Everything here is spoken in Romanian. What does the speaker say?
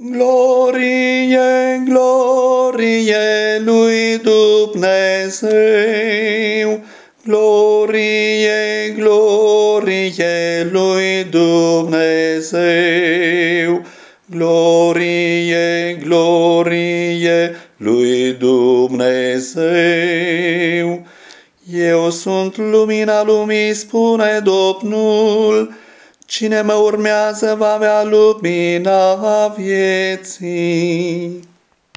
Glorie, glorie lui Dumnezeu, glorie, glorie lui Dumnezeu, glorie, glorie lui Dumnezeu. Eu sunt lumina lumii, spune Domnul, Cine mă urmează va avea lumina vieții.